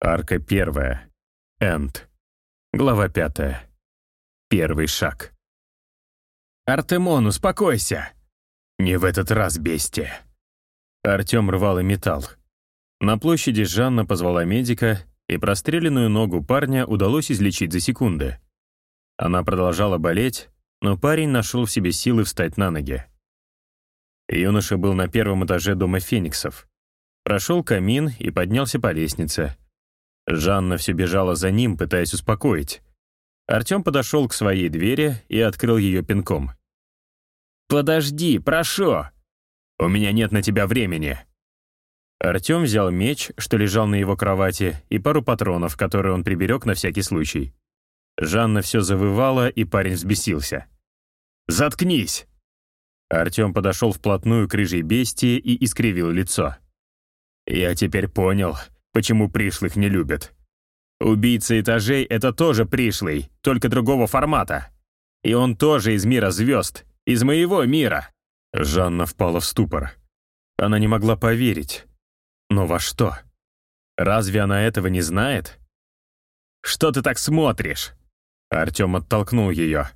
Арка первая. Энд. Глава пятая. Первый шаг. «Артемон, успокойся!» «Не в этот раз, бестия!» Артем рвал и металл. На площади Жанна позвала медика, и простреленную ногу парня удалось излечить за секунды. Она продолжала болеть, но парень нашел в себе силы встать на ноги. Юноша был на первом этаже дома фениксов. Прошел камин и поднялся по лестнице. Жанна все бежала за ним, пытаясь успокоить. Артем подошел к своей двери и открыл ее пинком. «Подожди, прошу! У меня нет на тебя времени!» Артем взял меч, что лежал на его кровати, и пару патронов, которые он приберег на всякий случай. Жанна все завывала, и парень взбесился. «Заткнись!» Артем подошел вплотную к рыжей бестии и искривил лицо. «Я теперь понял, почему пришлых не любят. Убийца этажей — это тоже пришлый, только другого формата. И он тоже из мира звезд, из моего мира». Жанна впала в ступор. Она не могла поверить. Но во что? Разве она этого не знает? «Что ты так смотришь?» Артем оттолкнул ее.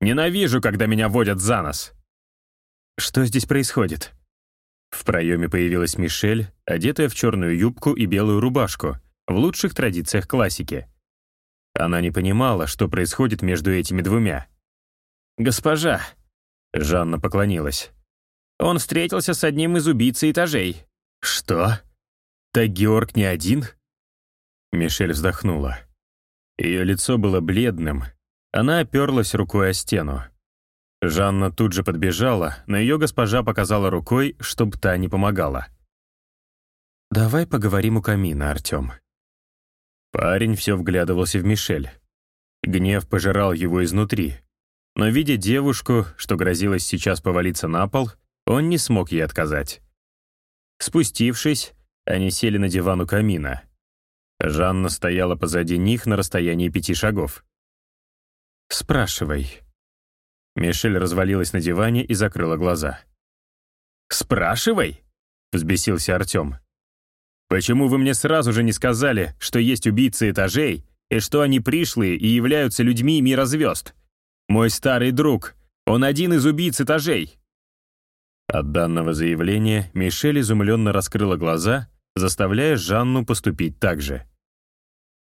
«Ненавижу, когда меня водят за нос». «Что здесь происходит?» В проеме появилась Мишель, одетая в черную юбку и белую рубашку, в лучших традициях классики. Она не понимала, что происходит между этими двумя. «Госпожа», — Жанна поклонилась. «Он встретился с одним из убийц этажей». «Что? Так Георг не один?» Мишель вздохнула. Ее лицо было бледным. Она оперлась рукой о стену. Жанна тут же подбежала, но ее госпожа показала рукой, чтобы та не помогала. «Давай поговорим у камина, Артем». Парень все вглядывался в Мишель. Гнев пожирал его изнутри. Но, видя девушку, что грозилась сейчас повалиться на пол, он не смог ей отказать. Спустившись, они сели на диван у камина. Жанна стояла позади них на расстоянии пяти шагов. «Спрашивай». Мишель развалилась на диване и закрыла глаза. «Спрашивай?» — взбесился Артем. «Почему вы мне сразу же не сказали, что есть убийцы этажей и что они пришлые и являются людьми мира звезд? Мой старый друг, он один из убийц этажей». От данного заявления Мишель изумленно раскрыла глаза заставляя Жанну поступить так же.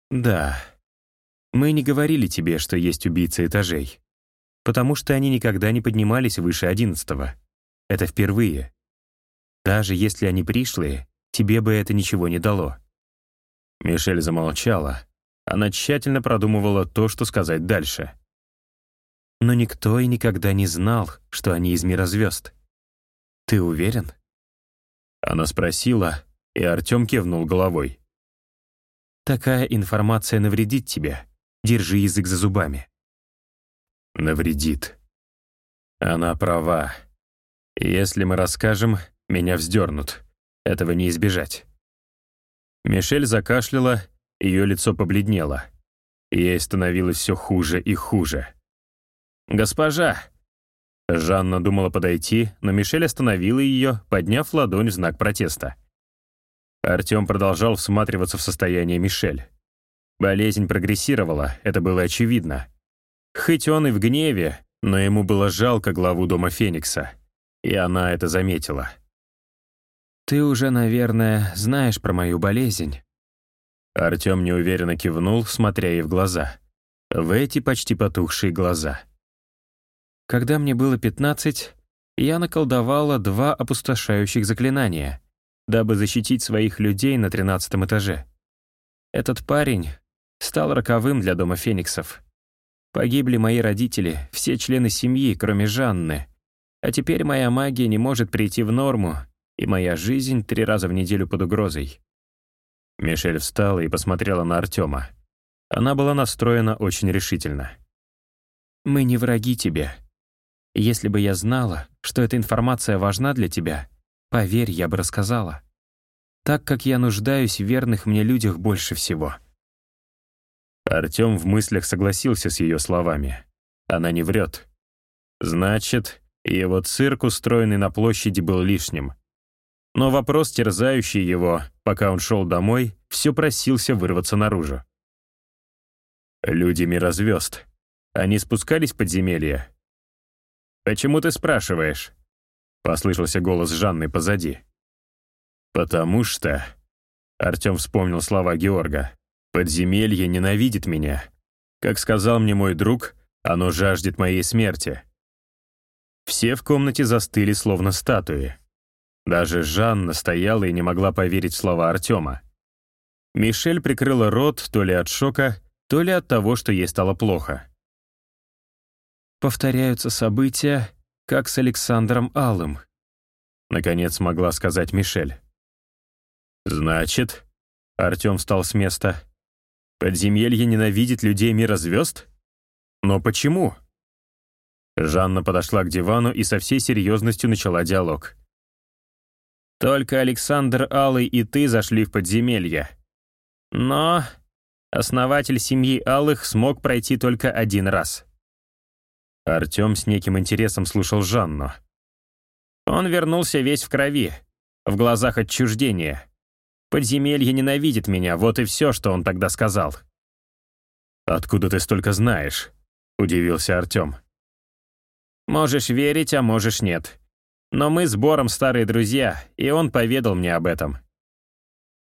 «Да, мы не говорили тебе, что есть убийцы этажей, потому что они никогда не поднимались выше одиннадцатого. Это впервые. Даже если они пришлые, тебе бы это ничего не дало». Мишель замолчала. Она тщательно продумывала то, что сказать дальше. Но никто и никогда не знал, что они из мира звезд. Ты уверен? Она спросила, и Артем кивнул головой. «Такая информация навредит тебе. Держи язык за зубами». «Навредит». Она права. Если мы расскажем, меня вздернут. Этого не избежать. Мишель закашляла, ее лицо побледнело. Ей становилось все хуже и хуже. «Госпожа!» Жанна думала подойти, но Мишель остановила ее, подняв ладонь в знак протеста. Артем продолжал всматриваться в состояние Мишель. Болезнь прогрессировала, это было очевидно. Хоть он и в гневе, но ему было жалко главу дома Феникса. И она это заметила. «Ты уже, наверное, знаешь про мою болезнь». Артем неуверенно кивнул, смотря ей в глаза. В эти почти потухшие глаза. Когда мне было пятнадцать, я наколдовала два опустошающих заклинания дабы защитить своих людей на тринадцатом этаже. Этот парень стал роковым для дома фениксов. Погибли мои родители, все члены семьи, кроме Жанны. А теперь моя магия не может прийти в норму, и моя жизнь три раза в неделю под угрозой. Мишель встала и посмотрела на Артема. Она была настроена очень решительно. «Мы не враги тебе. Если бы я знала, что эта информация важна для тебя, Поверь, я бы рассказала. Так как я нуждаюсь в верных мне людях больше всего». Артем в мыслях согласился с ее словами. Она не врет. Значит, его цирк, устроенный на площади, был лишним. но вопрос, терзающий его, пока он шел домой, все просился вырваться наружу. Люди мирозвезд. Они спускались в подземелье. «Почему ты спрашиваешь?» — послышался голос Жанны позади. «Потому что...» — Артем вспомнил слова Георга. «Подземелье ненавидит меня. Как сказал мне мой друг, оно жаждет моей смерти». Все в комнате застыли, словно статуи. Даже Жанна стояла и не могла поверить в слова Артема. Мишель прикрыла рот то ли от шока, то ли от того, что ей стало плохо. «Повторяются события, как с Александром Алым», наконец могла сказать Мишель. «Значит...» — Артем встал с места. «Подземелье ненавидит людей мира звезд? Но почему?» Жанна подошла к дивану и со всей серьезностью начала диалог. «Только Александр Алый и ты зашли в подземелье. Но основатель семьи Алых смог пройти только один раз». Артем с неким интересом слушал Жанну. Он вернулся весь в крови, в глазах отчуждения. Подземелье ненавидит меня, вот и все, что он тогда сказал. «Откуда ты столько знаешь?» — удивился Артем. «Можешь верить, а можешь нет. Но мы с Бором старые друзья, и он поведал мне об этом».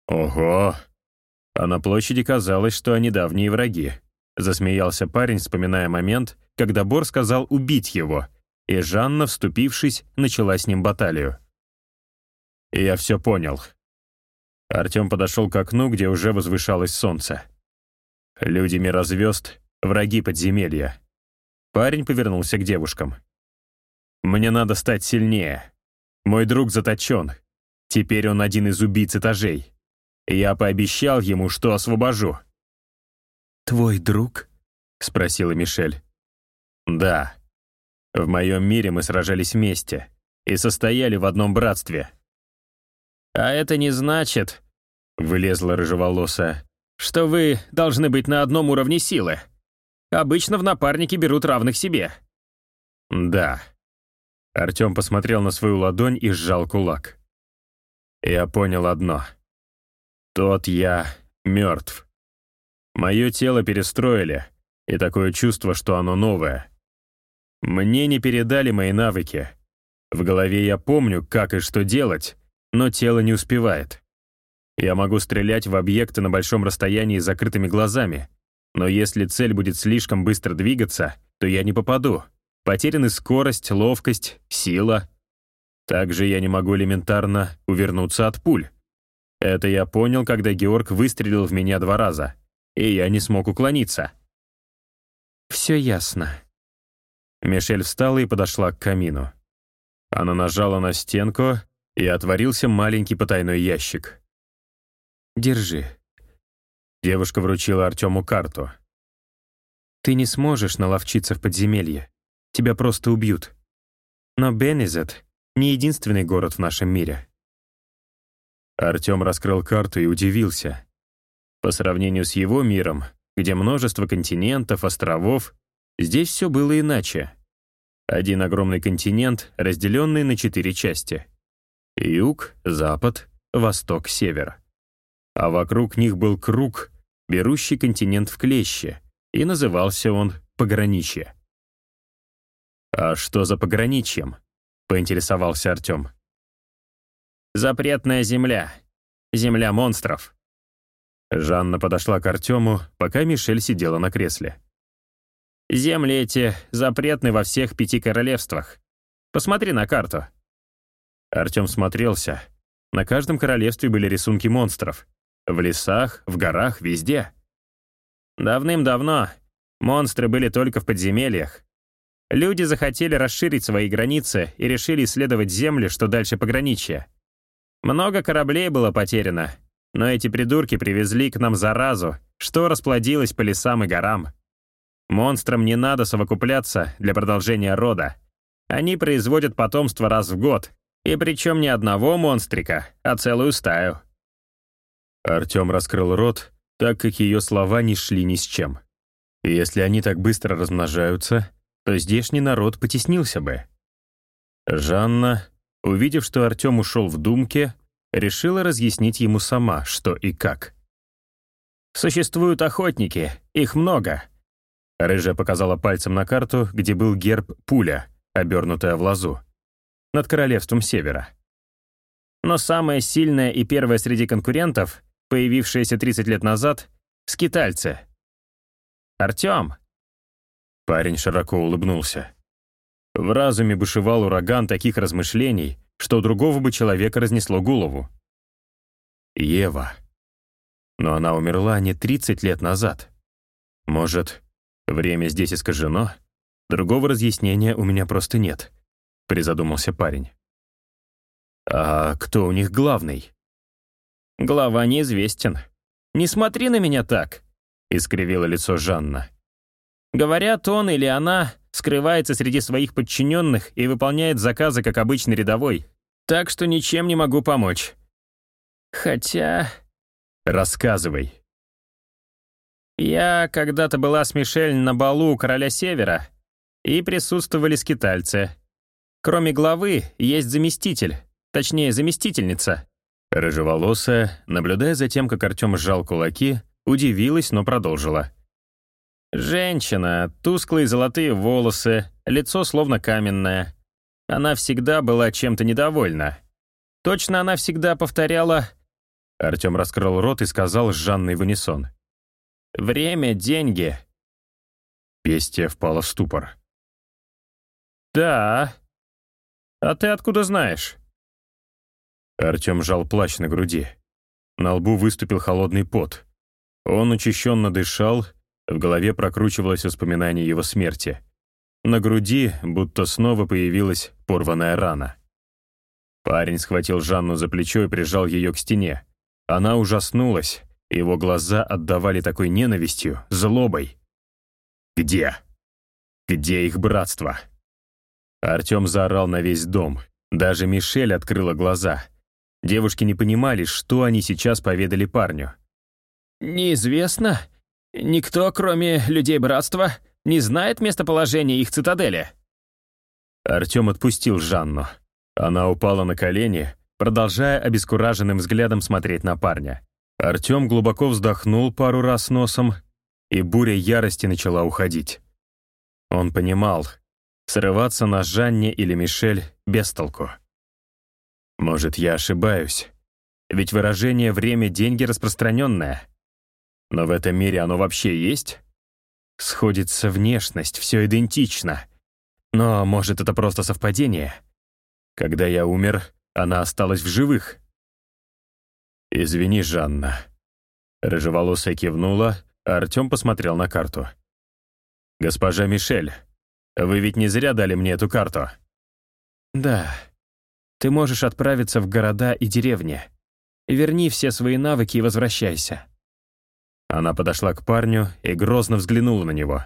«Ого!» А на площади казалось, что они давние враги. Засмеялся парень, вспоминая момент, когда Бор сказал убить его, и Жанна, вступившись, начала с ним баталию. «Я все понял», Артем подошел к окну, где уже возвышалось солнце. Люди мирозвезд — враги подземелья. Парень повернулся к девушкам. «Мне надо стать сильнее. Мой друг заточен. Теперь он один из убийц этажей. Я пообещал ему, что освобожу». «Твой друг?» — спросила Мишель. «Да. В моем мире мы сражались вместе и состояли в одном братстве. «А это не значит», — вылезла рыжеволосая, «что вы должны быть на одном уровне силы. Обычно в напарники берут равных себе». «Да». Артем посмотрел на свою ладонь и сжал кулак. «Я понял одно. Тот я мертв. Мое тело перестроили, и такое чувство, что оно новое. Мне не передали мои навыки. В голове я помню, как и что делать, но тело не успевает. Я могу стрелять в объекты на большом расстоянии с закрытыми глазами, но если цель будет слишком быстро двигаться, то я не попаду. Потеряны скорость, ловкость, сила. Также я не могу элементарно увернуться от пуль. Это я понял, когда Георг выстрелил в меня два раза, и я не смог уклониться. «Все ясно». Мишель встала и подошла к камину. Она нажала на стенку, и отворился маленький потайной ящик. «Держи». Девушка вручила Артему карту. «Ты не сможешь наловчиться в подземелье. Тебя просто убьют. Но Беннизет — не единственный город в нашем мире». Артем раскрыл карту и удивился. По сравнению с его миром, где множество континентов, островов, здесь все было иначе. Один огромный континент, разделенный на четыре части — Юг, запад, восток, север. А вокруг них был круг, берущий континент в клещи, и назывался он Пограничье. «А что за пограничьем?» — поинтересовался Артем. «Запретная земля. Земля монстров». Жанна подошла к Артему, пока Мишель сидела на кресле. «Земли эти запретны во всех пяти королевствах. Посмотри на карту. Артем смотрелся. На каждом королевстве были рисунки монстров. В лесах, в горах, везде. Давным-давно монстры были только в подземельях. Люди захотели расширить свои границы и решили исследовать земли, что дальше пограничья. Много кораблей было потеряно, но эти придурки привезли к нам заразу, что расплодилось по лесам и горам. Монстрам не надо совокупляться для продолжения рода. Они производят потомство раз в год, и причем не одного монстрика, а целую стаю. Артем раскрыл рот, так как ее слова не шли ни с чем. Если они так быстро размножаются, то здешний народ потеснился бы. Жанна, увидев, что Артем ушел в думке, решила разъяснить ему сама, что и как. «Существуют охотники, их много». Рыжая показала пальцем на карту, где был герб «Пуля», обернутая в лозу, над королевством Севера. Но самая сильная и первая среди конкурентов, появившаяся 30 лет назад, — скитальцы. «Артем!» Парень широко улыбнулся. В разуме бушевал ураган таких размышлений, что другого бы человека разнесло голову. Ева. Но она умерла не 30 лет назад. Может, время здесь искажено? Другого разъяснения у меня просто нет, призадумался парень. А кто у них главный? Глава неизвестен. Не смотри на меня так, искривило лицо Жанна. Говорят, он или она скрывается среди своих подчиненных и выполняет заказы как обычный рядовой. Так что ничем не могу помочь. Хотя... Рассказывай. Я когда-то была с Мишель на балу у Короля Севера, и присутствовали скитальцы. Кроме главы, есть заместитель, точнее, заместительница. Рыжеволосая, наблюдая за тем, как Артем сжал кулаки, удивилась, но продолжила. Женщина, тусклые золотые волосы, лицо словно каменное. Она всегда была чем-то недовольна. Точно она всегда повторяла... Артем раскрыл рот и сказал с Жанной в унисон. «Время — деньги». Пестия впала в ступор. «Да. А ты откуда знаешь?» Артем жал плащ на груди. На лбу выступил холодный пот. Он учащенно дышал, в голове прокручивалось воспоминание его смерти. На груди будто снова появилась порванная рана. Парень схватил Жанну за плечо и прижал ее к стене. Она ужаснулась, его глаза отдавали такой ненавистью, злобой. «Где? Где их братство?» Артем заорал на весь дом. Даже Мишель открыла глаза. Девушки не понимали, что они сейчас поведали парню. «Неизвестно. Никто, кроме людей братства, не знает местоположения их цитадели». Артем отпустил Жанну. Она упала на колени, продолжая обескураженным взглядом смотреть на парня. Артем глубоко вздохнул пару раз носом, и буря ярости начала уходить. Он понимал, Срываться на Жанне или Мишель без толку. Может, я ошибаюсь. Ведь выражение «время – деньги» распространенное. Но в этом мире оно вообще есть? Сходится внешность, все идентично. Но, может, это просто совпадение? Когда я умер, она осталась в живых. «Извини, Жанна». Рыжеволосая кивнула, а Артем посмотрел на карту. «Госпожа Мишель, вы ведь не зря дали мне эту карту?» «Да. Ты можешь отправиться в города и деревни. Верни все свои навыки и возвращайся». Она подошла к парню и грозно взглянула на него.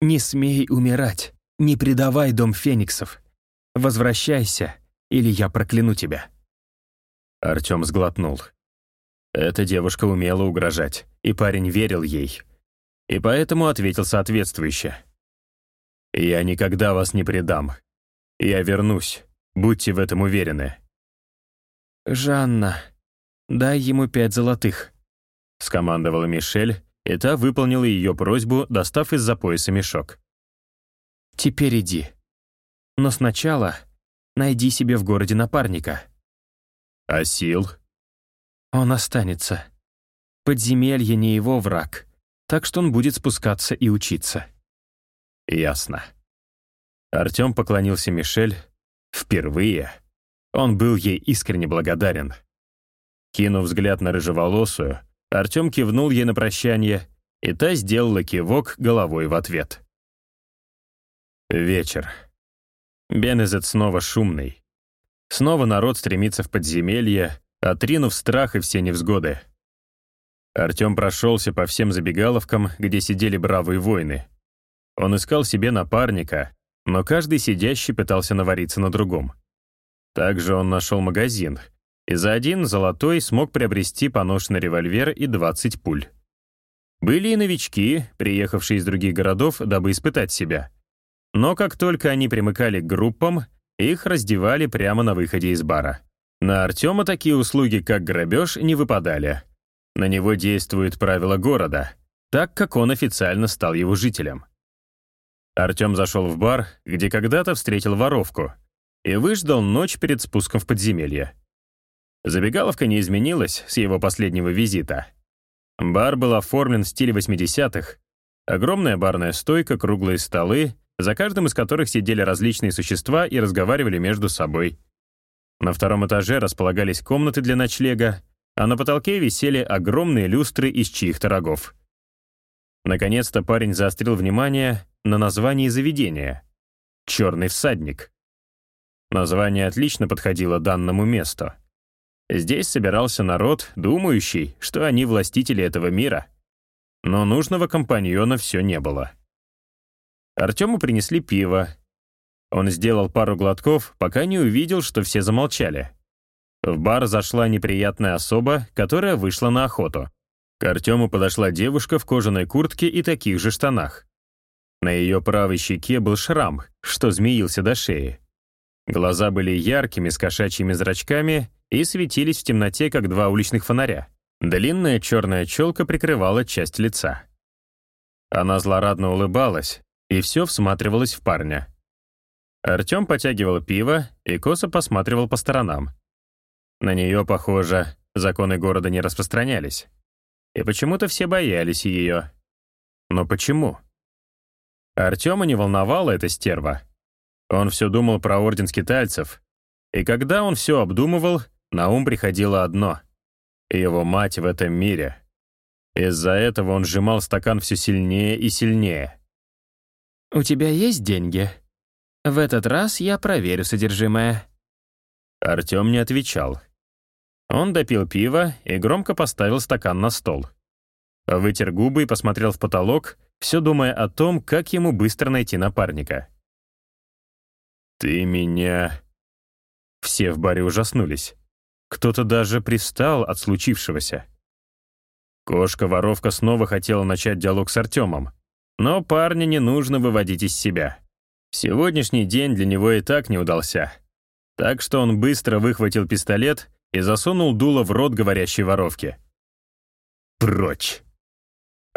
«Не смей умирать. Не предавай дом фениксов. Возвращайся, или я прокляну тебя». Артем сглотнул. Эта девушка умела угрожать, и парень верил ей. И поэтому ответил соответствующе. «Я никогда вас не предам. Я вернусь. Будьте в этом уверены». «Жанна, дай ему пять золотых», — скомандовала Мишель, и та выполнила ее просьбу, достав из-за пояса мешок. «Теперь иди. Но сначала найди себе в городе напарника». «А сил?» «Он останется. Подземелье не его враг, так что он будет спускаться и учиться». Ясно. Артем поклонился Мишель. Впервые. Он был ей искренне благодарен. Кинув взгляд на рыжеволосую, Артем кивнул ей на прощание, и та сделала кивок головой в ответ. Вечер. Бенезет снова шумный. Снова народ стремится в подземелье, отринув страх и все невзгоды. Артем прошелся по всем забегаловкам, где сидели бравые воины. Он искал себе напарника, но каждый сидящий пытался навариться на другом. Также он нашел магазин, и за один золотой смог приобрести поношенный револьвер и 20 пуль. Были и новички, приехавшие из других городов, дабы испытать себя. Но как только они примыкали к группам, их раздевали прямо на выходе из бара. На Артема такие услуги, как грабеж, не выпадали. На него действует правило города, так как он официально стал его жителем. Артем зашел в бар, где когда-то встретил воровку, и выждал ночь перед спуском в подземелье. Забегаловка не изменилась с его последнего визита. Бар был оформлен в стиле 80-х. Огромная барная стойка, круглые столы, за каждым из которых сидели различные существа и разговаривали между собой. На втором этаже располагались комнаты для ночлега, а на потолке висели огромные люстры из чьих-то рогов. Наконец-то парень заострил внимание на названии заведения — «Черный всадник». Название отлично подходило данному месту. Здесь собирался народ, думающий, что они властители этого мира. Но нужного компаньона все не было. Артему принесли пиво, он сделал пару глотков, пока не увидел, что все замолчали. В бар зашла неприятная особа, которая вышла на охоту. К Артему подошла девушка в кожаной куртке и таких же штанах. На ее правой щеке был шрам, что змеился до шеи. Глаза были яркими, с кошачьими зрачками и светились в темноте, как два уличных фонаря. Длинная черная челка прикрывала часть лица. Она злорадно улыбалась и все всматривалась в парня. Артем потягивал пиво и косо посматривал по сторонам. На нее, похоже, законы города не распространялись. И почему-то все боялись ее. Но почему? Артема не волновала эта стерва. Он все думал про орден скитальцев. И когда он все обдумывал, на ум приходило одно — его мать в этом мире. Из-за этого он сжимал стакан все сильнее и сильнее. «У тебя есть деньги?» В этот раз я проверю содержимое». Артем не отвечал. Он допил пиво и громко поставил стакан на стол. Вытер губы и посмотрел в потолок, все думая о том, как ему быстро найти напарника. «Ты меня...» Все в баре ужаснулись. Кто-то даже пристал от случившегося. Кошка-воровка снова хотела начать диалог с Артемом, но парня не нужно выводить из себя. Сегодняшний день для него и так не удался. Так что он быстро выхватил пистолет и засунул дуло в рот говорящей воровки. «Прочь!»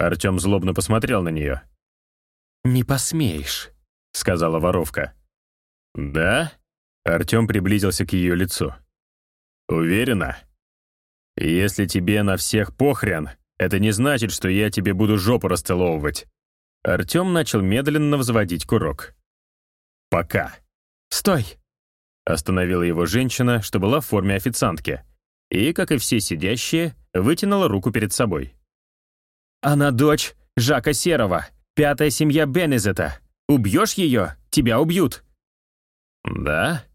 Артем злобно посмотрел на нее. «Не посмеешь», — сказала воровка. «Да?» Артем приблизился к ее лицу. «Уверена? Если тебе на всех похрен, это не значит, что я тебе буду жопу расцеловывать». Артем начал медленно взводить курок. «Пока». «Стой!» Остановила его женщина, что была в форме официантки, и, как и все сидящие, вытянула руку перед собой. «Она дочь Жака Серова, пятая семья Беннезета. Убьешь ее, тебя убьют». «Да?»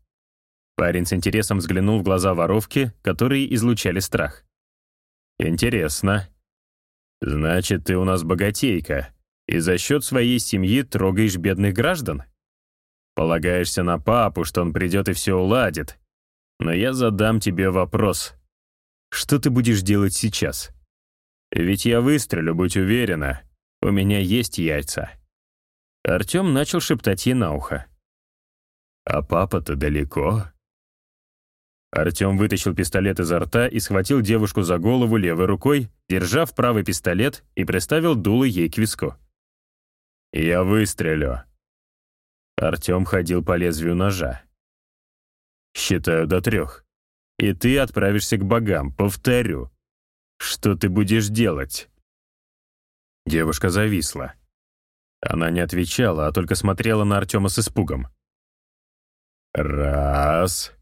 Парень с интересом взглянул в глаза воровки, которые излучали страх. «Интересно. Значит, ты у нас богатейка, и за счет своей семьи трогаешь бедных граждан?» Полагаешься на папу, что он придет и все уладит. Но я задам тебе вопрос. Что ты будешь делать сейчас? Ведь я выстрелю, будь уверена. У меня есть яйца. Артем начал шептать ей на ухо. А папа-то далеко. Артем вытащил пистолет изо рта и схватил девушку за голову левой рукой, держа в правый пистолет и приставил дуло ей к виску. «Я выстрелю», Артем ходил по лезвию ножа. «Считаю до трех. И ты отправишься к богам, повторю. Что ты будешь делать?» Девушка зависла. Она не отвечала, а только смотрела на Артема с испугом. «Раз...»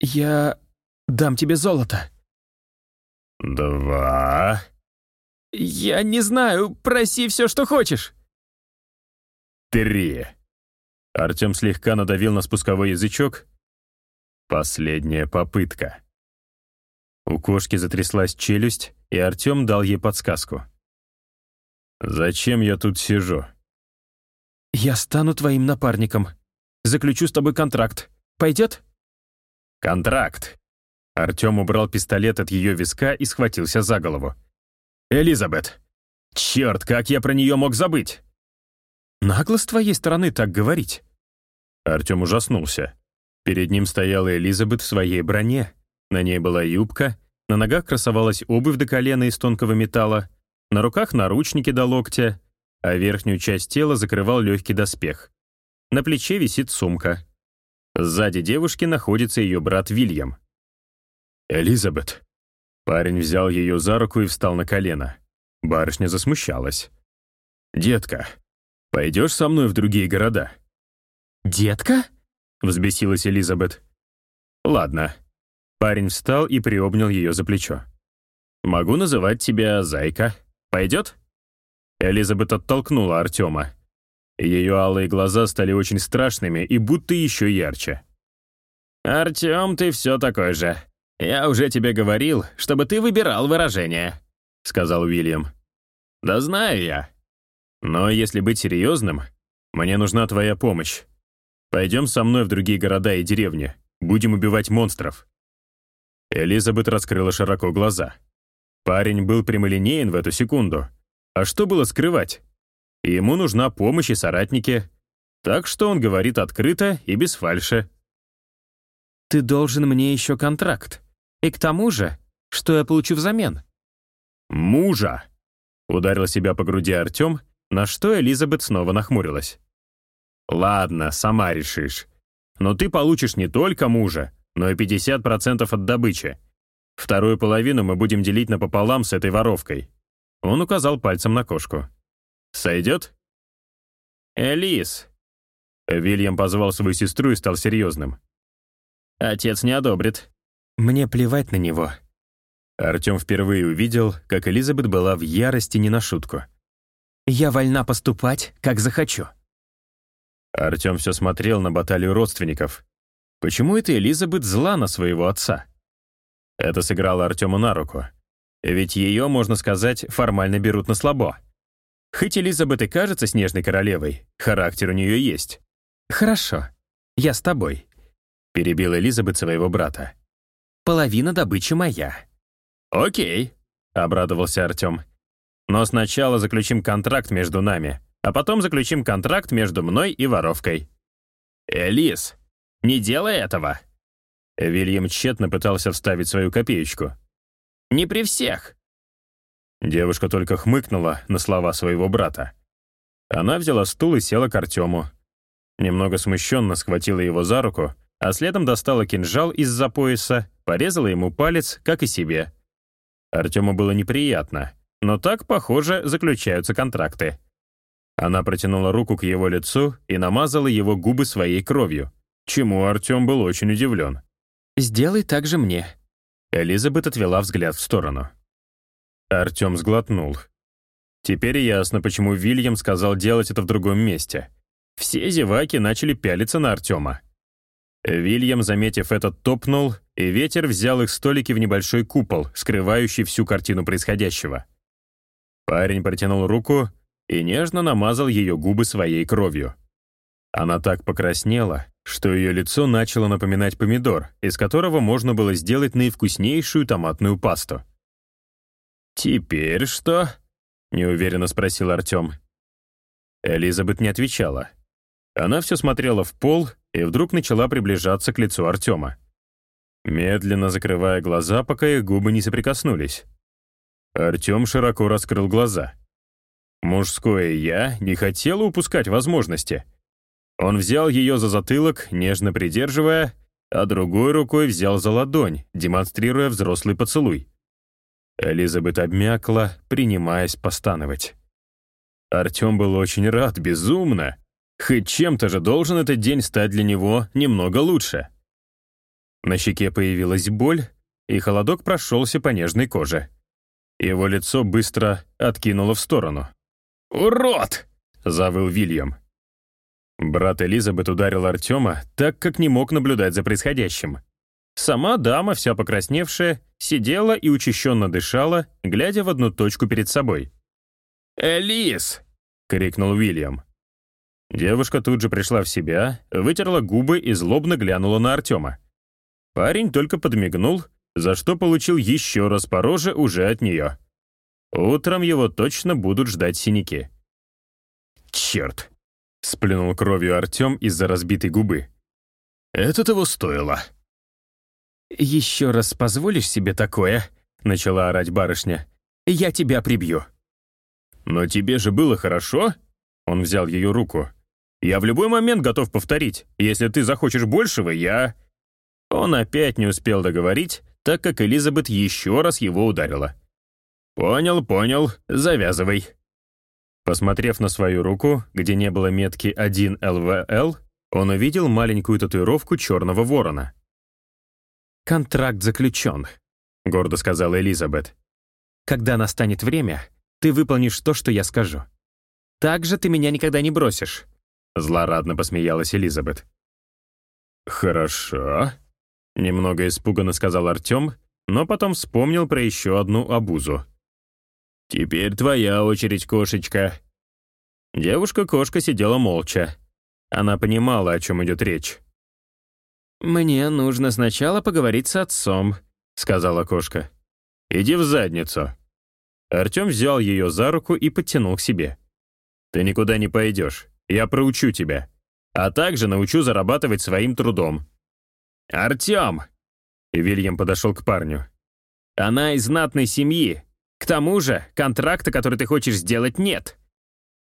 «Я дам тебе золото». «Два...» «Я не знаю, проси все, что хочешь». «Три...» Артем слегка надавил на спусковой язычок. Последняя попытка. У кошки затряслась челюсть, и Артем дал ей подсказку. «Зачем я тут сижу?» «Я стану твоим напарником. Заключу с тобой контракт. Пойдет?» «Контракт!» Артем убрал пистолет от ее виска и схватился за голову. «Элизабет! Черт, как я про нее мог забыть!» «Нагло с твоей стороны так говорить». Артем ужаснулся. Перед ним стояла Элизабет в своей броне. На ней была юбка, на ногах красовалась обувь до колена из тонкого металла, на руках наручники до локтя, а верхнюю часть тела закрывал легкий доспех. На плече висит сумка. Сзади девушки находится ее брат Вильям. «Элизабет». Парень взял ее за руку и встал на колено. Барышня засмущалась. «Детка, пойдешь со мной в другие города?» «Детка?» — взбесилась Элизабет. «Ладно». Парень встал и приобнял ее за плечо. «Могу называть тебя Зайка. Пойдет?» Элизабет оттолкнула Артема. Ее алые глаза стали очень страшными и будто еще ярче. «Артем, ты все такой же. Я уже тебе говорил, чтобы ты выбирал выражение», — сказал Уильям. «Да знаю я. Но если быть серьезным, мне нужна твоя помощь. Пойдем со мной в другие города и деревни. Будем убивать монстров». Элизабет раскрыла широко глаза. Парень был прямолинеен в эту секунду. А что было скрывать? Ему нужна помощь и соратники. Так что он говорит открыто и без фальши. «Ты должен мне еще контракт. И к тому же, что я получу взамен?» «Мужа!» — ударил себя по груди Артем, на что Элизабет снова нахмурилась. «Ладно, сама решишь. Но ты получишь не только мужа, но и 50% от добычи. Вторую половину мы будем делить напополам с этой воровкой». Он указал пальцем на кошку. Сойдет?» «Элис!» Вильям позвал свою сестру и стал серьезным. «Отец не одобрит». «Мне плевать на него». Артем впервые увидел, как Элизабет была в ярости не на шутку. «Я вольна поступать, как захочу». Артем все смотрел на баталию родственников. Почему это Элизабет зла на своего отца? Это сыграло Артему на руку. Ведь ее, можно сказать, формально берут на слабо. Хоть Элизабет и кажется снежной королевой, характер у нее есть. «Хорошо, я с тобой», — перебил Элизабет своего брата. «Половина добычи моя». «Окей», — обрадовался Артем. «Но сначала заключим контракт между нами, а потом заключим контракт между мной и воровкой». «Элис, не делай этого!» Вильям тщетно пытался вставить свою копеечку. «Не при всех. Девушка только хмыкнула на слова своего брата. Она взяла стул и села к Артему. Немного смущенно схватила его за руку, а следом достала кинжал из-за пояса, порезала ему палец, как и себе. Артему было неприятно, но так, похоже, заключаются контракты. Она протянула руку к его лицу и намазала его губы своей кровью, чему Артем был очень удивлен. «Сделай так же мне». Элизабет отвела взгляд в сторону. Артем сглотнул. Теперь ясно, почему Вильям сказал делать это в другом месте. Все зеваки начали пялиться на Артема. Вильям, заметив это, топнул, и ветер взял их столики в небольшой купол, скрывающий всю картину происходящего. Парень протянул руку и нежно намазал ее губы своей кровью. Она так покраснела, что ее лицо начало напоминать помидор, из которого можно было сделать наивкуснейшую томатную пасту. «Теперь что?» — неуверенно спросил Артем. Элизабет не отвечала. Она все смотрела в пол и вдруг начала приближаться к лицу Артема. Медленно закрывая глаза, пока их губы не соприкоснулись. Артем широко раскрыл глаза. Мужское «я» не хотело упускать возможности. Он взял ее за затылок, нежно придерживая, а другой рукой взял за ладонь, демонстрируя взрослый поцелуй. Элизабет обмякла, принимаясь постановать. Артем был очень рад, безумно. Хоть чем-то же должен этот день стать для него немного лучше. На щеке появилась боль, и холодок прошелся по нежной коже. Его лицо быстро откинуло в сторону. «Урод!» — завыл Вильям. Брат Элизабет ударил Артема, так как не мог наблюдать за происходящим. Сама дама, вся покрасневшая, сидела и учащенно дышала, глядя в одну точку перед собой. «Элис!» — крикнул Уильям. Девушка тут же пришла в себя, вытерла губы и злобно глянула на Артема. Парень только подмигнул, за что получил еще раз по роже уже от нее. Утром его точно будут ждать синяки. «Черт!» — сплюнул кровью Артем из-за разбитой губы. Это того стоило. «Еще раз позволишь себе такое?» — начала орать барышня. «Я тебя прибью». «Но тебе же было хорошо?» Он взял ее руку. «Я в любой момент готов повторить. Если ты захочешь большего, я...» Он опять не успел договорить, так как Элизабет еще раз его ударила. «Понял, понял, завязывай». Посмотрев на свою руку, где не было метки 1 ЛВЛ, он увидел маленькую татуировку черного ворона. «Контракт заключен», — гордо сказала Элизабет. «Когда настанет время, ты выполнишь то, что я скажу. Так же ты меня никогда не бросишь», — злорадно посмеялась Элизабет. «Хорошо», — немного испуганно сказал Артем, но потом вспомнил про еще одну обузу. «Теперь твоя очередь, кошечка». Девушка-кошка сидела молча. Она понимала, о чем идет речь. «Мне нужно сначала поговорить с отцом», — сказала кошка. «Иди в задницу». Артем взял ее за руку и подтянул к себе. «Ты никуда не пойдешь. Я проучу тебя. А также научу зарабатывать своим трудом». «Артем!» Вильям подошел к парню. «Она из знатной семьи. К тому же контракта, который ты хочешь сделать, нет».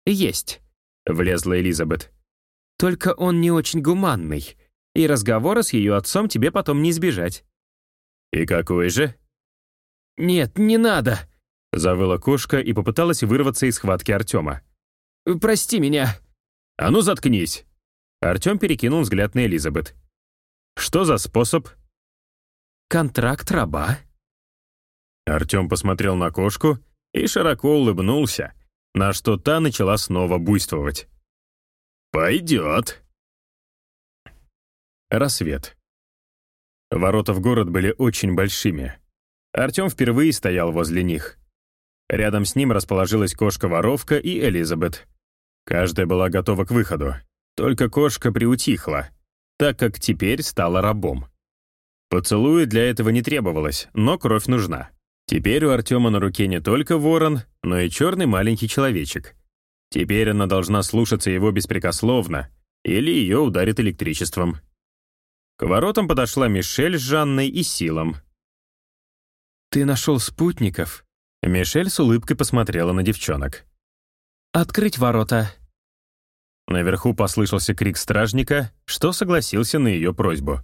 «Есть», — влезла Элизабет. «Только он не очень гуманный и разговора с ее отцом тебе потом не избежать». «И какой же?» «Нет, не надо», — завыла кошка и попыталась вырваться из схватки Артема. «Прости меня». «А ну, заткнись!» Артем перекинул взгляд на Элизабет. «Что за способ?» «Контракт раба». Артем посмотрел на кошку и широко улыбнулся, на что та начала снова буйствовать. «Пойдет», Рассвет. Ворота в город были очень большими. Артем впервые стоял возле них. Рядом с ним расположилась кошка-воровка и Элизабет. Каждая была готова к выходу. Только кошка приутихла, так как теперь стала рабом. Поцелуя для этого не требовалось, но кровь нужна. Теперь у Артема на руке не только ворон, но и черный маленький человечек. Теперь она должна слушаться его беспрекословно, или ее ударит электричеством. К воротам подошла Мишель с Жанной и Силом. «Ты нашел спутников?» Мишель с улыбкой посмотрела на девчонок. «Открыть ворота!» Наверху послышался крик стражника, что согласился на ее просьбу.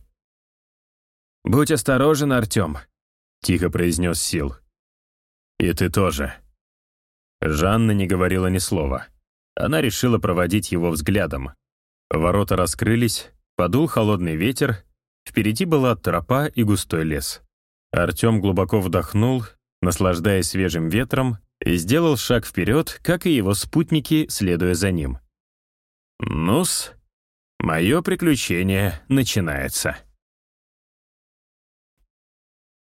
«Будь осторожен, Артем», — тихо произнес Сил. «И ты тоже». Жанна не говорила ни слова. Она решила проводить его взглядом. Ворота раскрылись, Подул холодный ветер, впереди была тропа и густой лес. Артем глубоко вдохнул, наслаждаясь свежим ветром, и сделал шаг вперед, как и его спутники, следуя за ним. «Ну-с, мое приключение начинается».